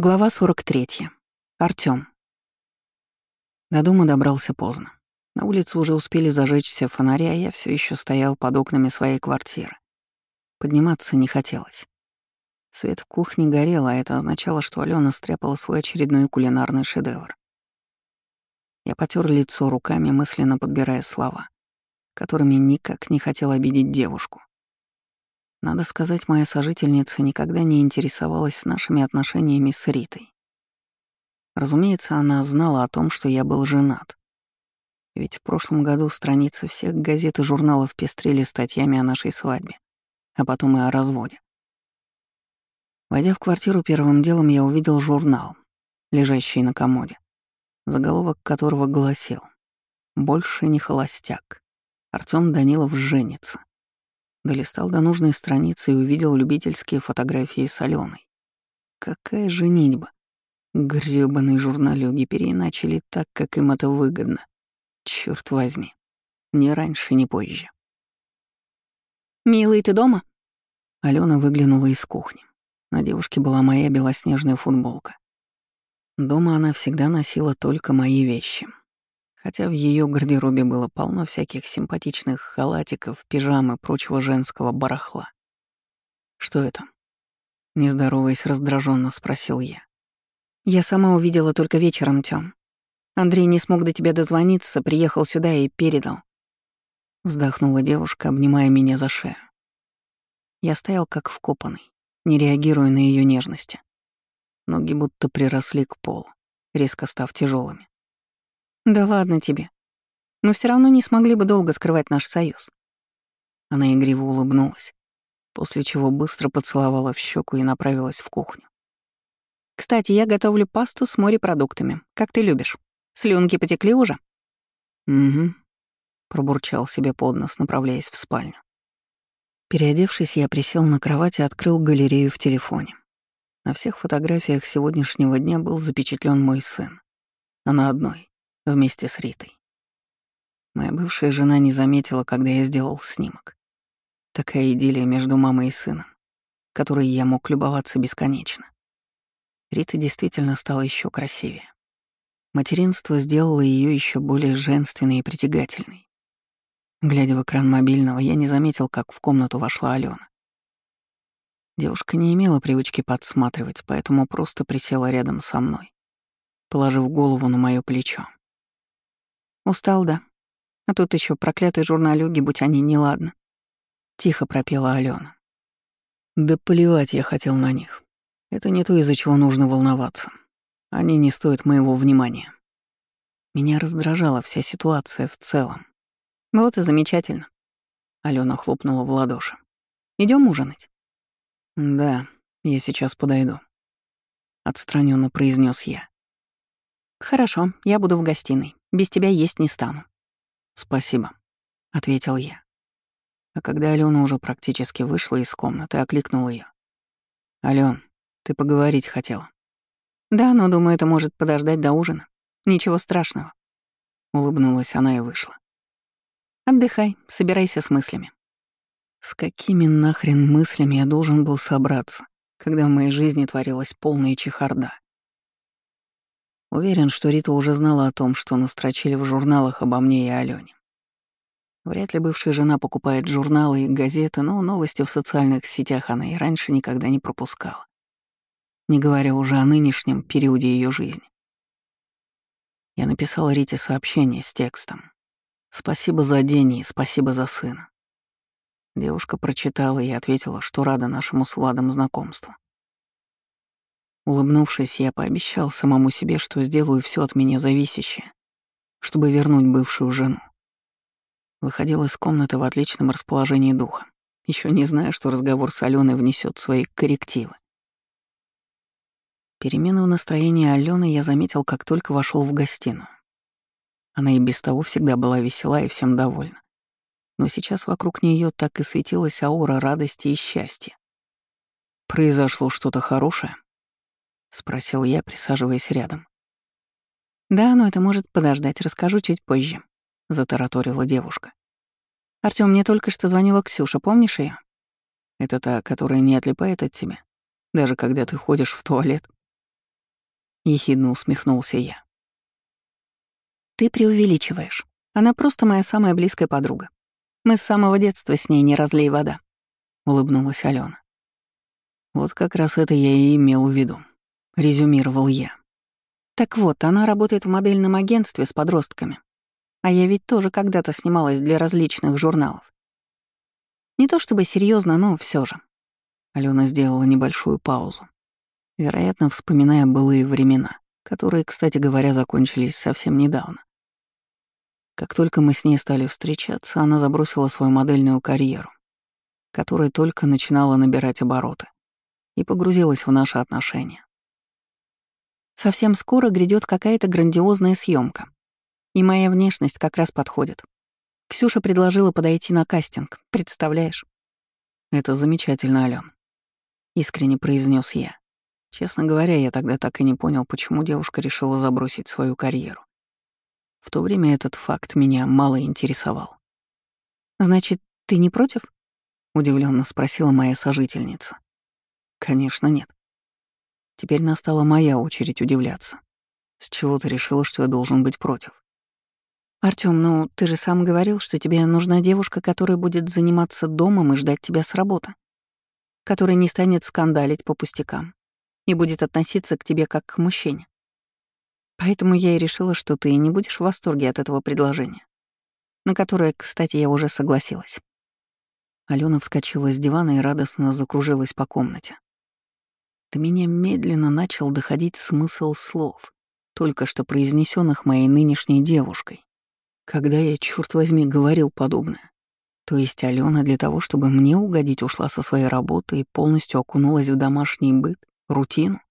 Глава 43. Артём. До дома добрался поздно. На улице уже успели зажечься фонари, а я все еще стоял под окнами своей квартиры. Подниматься не хотелось. Свет в кухне горел, а это означало, что Алена стряпала свой очередной кулинарный шедевр. Я потер лицо руками, мысленно подбирая слова, которыми никак не хотел обидеть девушку. Надо сказать, моя сожительница никогда не интересовалась нашими отношениями с Ритой. Разумеется, она знала о том, что я был женат. Ведь в прошлом году страницы всех газет и журналов пестрели статьями о нашей свадьбе, а потом и о разводе. Войдя в квартиру, первым делом я увидел журнал, лежащий на комоде, заголовок которого гласил «Больше не холостяк. Артём Данилов женится». Долистал до нужной страницы и увидел любительские фотографии с Аленой. Какая женитьба! Грёбаные журналюги переиначили так, как им это выгодно. Черт возьми. Ни раньше, ни позже. «Милый, ты дома?» Алена выглянула из кухни. На девушке была моя белоснежная футболка. Дома она всегда носила только мои вещи хотя в ее гардеробе было полно всяких симпатичных халатиков, пижам и прочего женского барахла. «Что это?» Нездороваясь раздраженно спросил я. «Я сама увидела только вечером, Тём. Андрей не смог до тебя дозвониться, приехал сюда и передал». Вздохнула девушка, обнимая меня за шею. Я стоял как вкопанный, не реагируя на ее нежности. Ноги будто приросли к полу, резко став тяжелыми. Да ладно тебе. Мы все равно не смогли бы долго скрывать наш союз. Она игриво улыбнулась, после чего быстро поцеловала в щеку и направилась в кухню. Кстати, я готовлю пасту с морепродуктами, как ты любишь. Слюнки потекли уже? Угу. Пробурчал себе под нос, направляясь в спальню. Переодевшись, я присел на кровать и открыл галерею в телефоне. На всех фотографиях сегодняшнего дня был запечатлен мой сын, а на одной вместе с Ритой. Моя бывшая жена не заметила, когда я сделал снимок. Такая идиллия между мамой и сыном, которой я мог любоваться бесконечно. Рита действительно стала еще красивее. Материнство сделало ее еще более женственной и притягательной. Глядя в экран мобильного, я не заметил, как в комнату вошла Алена. Девушка не имела привычки подсматривать, поэтому просто присела рядом со мной, положив голову на мое плечо. Устал, да. А тут еще проклятые журналюги, будь они неладны. Тихо пропела Алена. Да плевать я хотел на них. Это не то, из-за чего нужно волноваться. Они не стоят моего внимания. Меня раздражала вся ситуация в целом. Вот и замечательно. Алена хлопнула в ладоши. Идем ужинать? Да, я сейчас подойду. Отстраненно произнес я. Хорошо, я буду в гостиной. Без тебя есть не стану». «Спасибо», — ответил я. А когда Алена уже практически вышла из комнаты, окликнул ее. «Алён, ты поговорить хотела?» «Да, но думаю, это может подождать до ужина. Ничего страшного». Улыбнулась она и вышла. «Отдыхай, собирайся с мыслями». С какими нахрен мыслями я должен был собраться, когда в моей жизни творилась полная чехарда? Уверен, что Рита уже знала о том, что настрочили в журналах обо мне и Алёне. Вряд ли бывшая жена покупает журналы и газеты, но новости в социальных сетях она и раньше никогда не пропускала. Не говоря уже о нынешнем периоде ее жизни. Я написал Рите сообщение с текстом. «Спасибо за день и спасибо за сына». Девушка прочитала и ответила, что рада нашему с Владом знакомству. Улыбнувшись, я пообещал самому себе, что сделаю все от меня зависящее, чтобы вернуть бывшую жену. Выходил из комнаты в отличном расположении духа, еще не зная, что разговор с Аленой внесет свои коррективы. Перемену настроении Алены я заметил, как только вошел в гостиную. Она и без того всегда была весела и всем довольна. Но сейчас вокруг нее так и светилась аура радости и счастья. Произошло что-то хорошее. — спросил я, присаживаясь рядом. «Да, но это может подождать, расскажу чуть позже», — затараторила девушка. «Артём, мне только что звонила Ксюша, помнишь её? «Это та, которая не отлипает от тебя, даже когда ты ходишь в туалет?» ехидно усмехнулся я. Ты преувеличиваешь. Она просто моя самая близкая подруга. Мы с самого детства с ней не разлей вода», — улыбнулась Алена. «Вот как раз это я и имел в виду», — резюмировал я. «Так вот, она работает в модельном агентстве с подростками. А я ведь тоже когда-то снималась для различных журналов. Не то чтобы серьезно, но все же». Алена сделала небольшую паузу, вероятно, вспоминая былые времена, которые, кстати говоря, закончились совсем недавно. Как только мы с ней стали встречаться, она забросила свою модельную карьеру, которая только начинала набирать обороты, и погрузилась в наши отношения. Совсем скоро грядет какая-то грандиозная съемка, и моя внешность как раз подходит. Ксюша предложила подойти на кастинг, представляешь? Это замечательно, Ален. Искренне произнес я. Честно говоря, я тогда так и не понял, почему девушка решила забросить свою карьеру. В то время этот факт меня мало интересовал. «Значит, ты не против?» — удивленно спросила моя сожительница. «Конечно, нет. Теперь настала моя очередь удивляться. С чего ты решила, что я должен быть против?» «Артём, ну ты же сам говорил, что тебе нужна девушка, которая будет заниматься домом и ждать тебя с работы, которая не станет скандалить по пустякам и будет относиться к тебе как к мужчине. Поэтому я и решила, что ты не будешь в восторге от этого предложения, на которое, кстати, я уже согласилась. Алена вскочила с дивана и радостно закружилась по комнате. До меня медленно начал доходить смысл слов, только что произнесенных моей нынешней девушкой. Когда я, черт возьми, говорил подобное. То есть Алена для того, чтобы мне угодить, ушла со своей работы и полностью окунулась в домашний быт, рутину.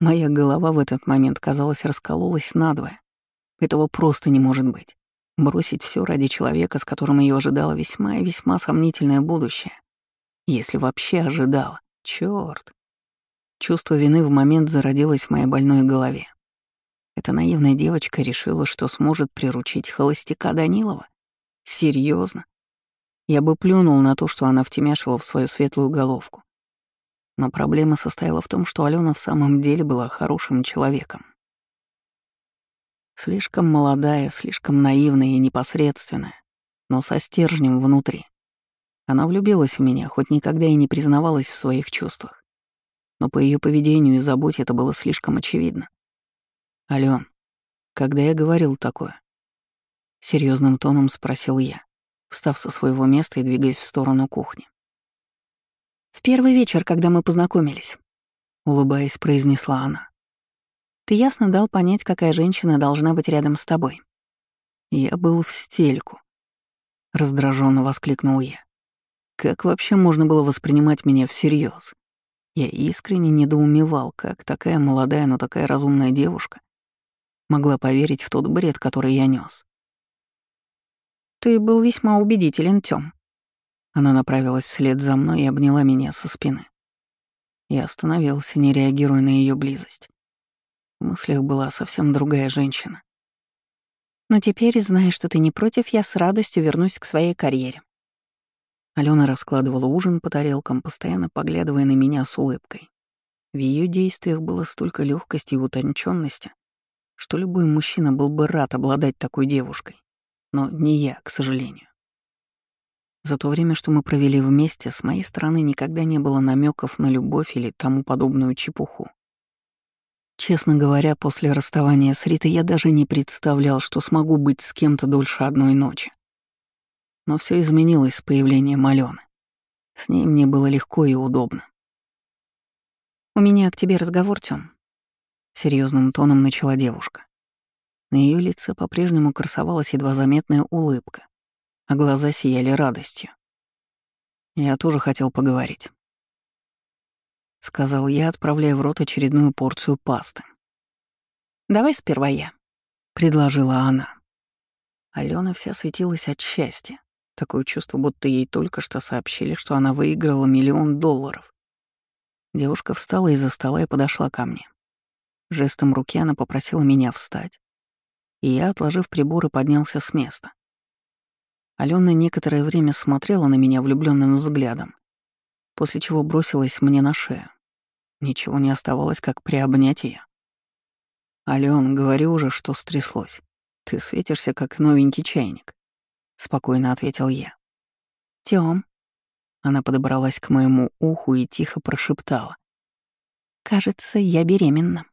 Моя голова в этот момент, казалось, раскололась надвое. Этого просто не может быть. Бросить все ради человека, с которым ее ожидало весьма и весьма сомнительное будущее. Если вообще ожидала. Черт. Чувство вины в момент зародилось в моей больной голове. Эта наивная девочка решила, что сможет приручить холостяка Данилова? Серьезно? Я бы плюнул на то, что она втемяшила в свою светлую головку. Но проблема состояла в том, что Алена в самом деле была хорошим человеком. Слишком молодая, слишком наивная и непосредственная, но со стержнем внутри. Она влюбилась в меня, хоть никогда и не признавалась в своих чувствах. Но по ее поведению и заботе это было слишком очевидно. «Ален, когда я говорил такое?» Серьезным тоном спросил я, встав со своего места и двигаясь в сторону кухни. В первый вечер, когда мы познакомились», — улыбаясь, произнесла она. «Ты ясно дал понять, какая женщина должна быть рядом с тобой». «Я был в стельку», — раздраженно воскликнул я. «Как вообще можно было воспринимать меня всерьез? Я искренне недоумевал, как такая молодая, но такая разумная девушка могла поверить в тот бред, который я нес. «Ты был весьма убедителен, Тём», она направилась вслед за мной и обняла меня со спины. Я остановился, не реагируя на ее близость. В мыслях была совсем другая женщина. «Но теперь, зная, что ты не против, я с радостью вернусь к своей карьере». Алена раскладывала ужин по тарелкам, постоянно поглядывая на меня с улыбкой. В ее действиях было столько легкости и утонченности, что любой мужчина был бы рад обладать такой девушкой. Но не я, к сожалению. За то время, что мы провели вместе, с моей стороны никогда не было намеков на любовь или тому подобную чепуху. Честно говоря, после расставания с Ритой я даже не представлял, что смогу быть с кем-то дольше одной ночи. Но все изменилось с появлением Алены. С ней мне было легко и удобно. «У меня к тебе разговор, Тём», — серьезным тоном начала девушка. На ее лице по-прежнему красовалась едва заметная улыбка, а глаза сияли радостью. Я тоже хотел поговорить. Сказал я, отправляя в рот очередную порцию пасты. «Давай сперва я», — предложила она. Алена вся светилась от счастья. Такое чувство, будто ей только что сообщили, что она выиграла миллион долларов. Девушка встала из-за стола и подошла ко мне. Жестом руки она попросила меня встать, и я, отложив приборы, поднялся с места. Алена некоторое время смотрела на меня влюбленным взглядом, после чего бросилась мне на шею. Ничего не оставалось, как приобнять ее. «Алён, говорю уже, что стряслось. Ты светишься, как новенький чайник», — спокойно ответил я. «Тём». Она подобралась к моему уху и тихо прошептала. «Кажется, я беременна».